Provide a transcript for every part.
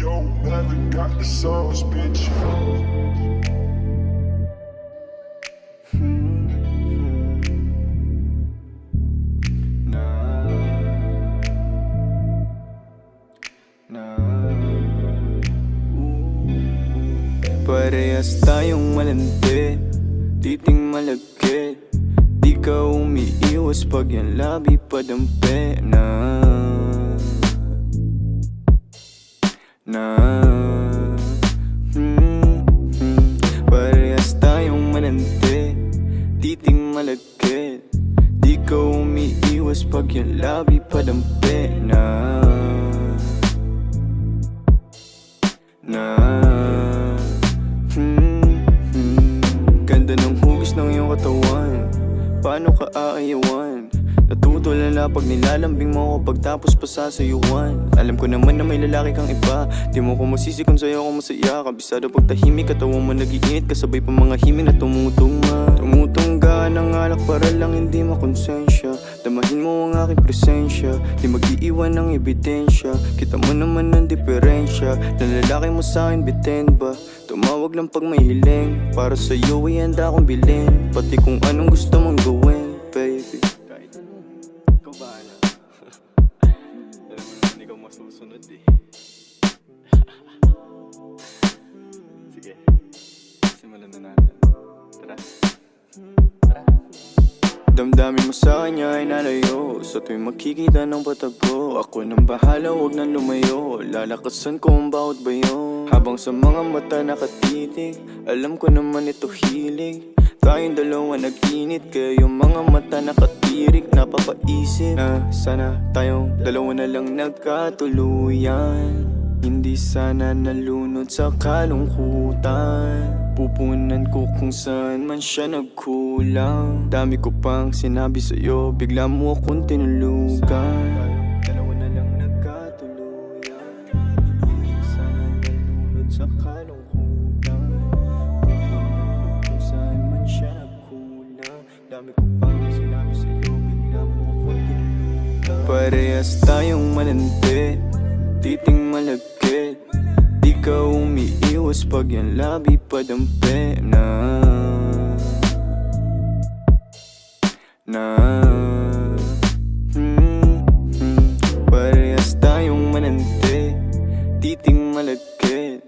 the sauce, bitch. Parehas tayong malandi Titing malagkit Di ka umiiwas pag yan labi padampi Na umiiwas pag yan labi padampi na Na hmm, hmm. Ganda ng hugis ng iyong katawan. Paano ka aayawan? Natutulala pag nilalambing mo ako pagtapos pa sasayuan. Alam ko naman na may lalaki kang iba. Di mo ko masisi kung sa'yo ako masaya. Kabisado pag tahimik katawan mo nagiinit. Kasabay pa mga himig na tumutunga Tumutungga ng alak para lang hindi makonsensya Damahin mo ang aking presensya. Di mag-iiwan ng ebidensya. Kita mo naman ang diferensya. Na lalaki mo sa akin bitin ba? Tumawag lang pag may hiling. Para sa'yo ay handa akong bilhin. Pati kung anong gusto mong gawin, baby. Kahit anong, ikaw bahala. Alam mo naman ikaw masusunod eh. Sige, simulan na natin. Tara. Tara Damdamin mo sa kanya ay nalayo. Sa tuwing makikita ng patago Ako nang bahala, huwag nang lumayo. Lalakasan ko ang bawat bayo. Habang sa mga mata nakatitig Alam ko naman ito hilig. Tayong dalawa nag-init Kaya yung mga mata nakatirik. Napapaisip na sana tayong dalawa na lang nagkatuluyan. Hindi sana nalunod sa kalungkutan Pupunan ko kung saan man siya nagkulang. Dami ko pang sinabi sa'yo Bigla mo akong tinulugan. Dalawa na lang nagkatuluyan. Sana nalunod sa Dami ko pang sinabi sa'yo Bigla mo akong tinulugan. Parehas tayong malandi. Titing malagkit. Di ka umiiwas pag yan labi padampi na Na. Hmm, hmm. Parehas tayong mananti Titing malagkit.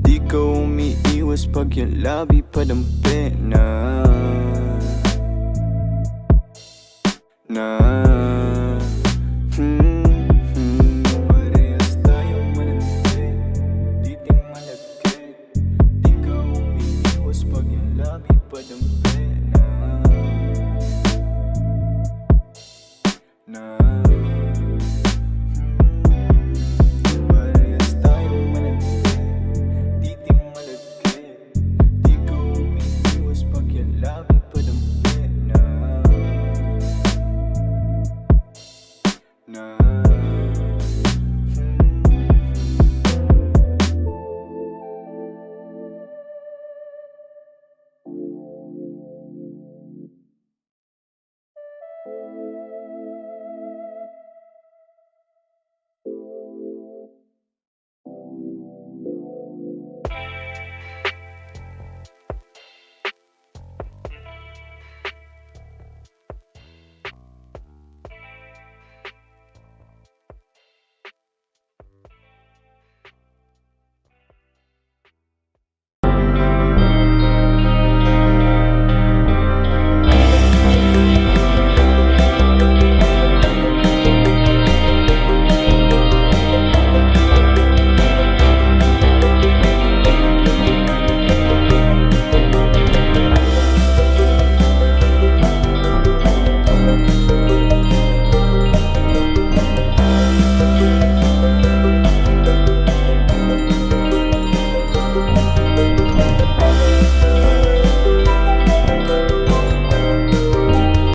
Di ka umiiwas pag yan labi padampi na Na. Hmm,